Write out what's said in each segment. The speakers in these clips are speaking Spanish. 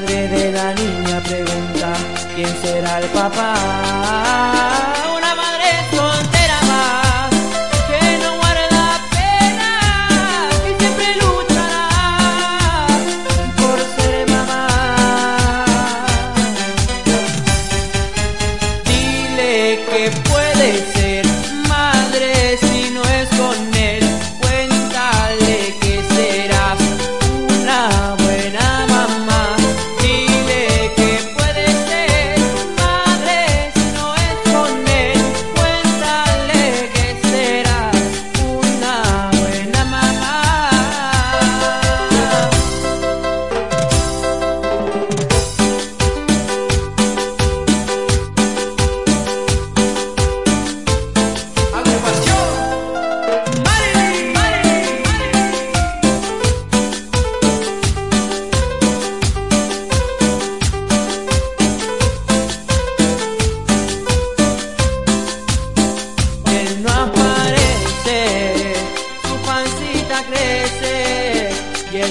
madre de la niña pregunta quién será el papá. Una madre soltera más que no guarda pena y siempre luchará por ser mamá. Dile que puedes.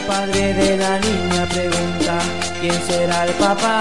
padre de la niña pregunta, ¿quién será el papá?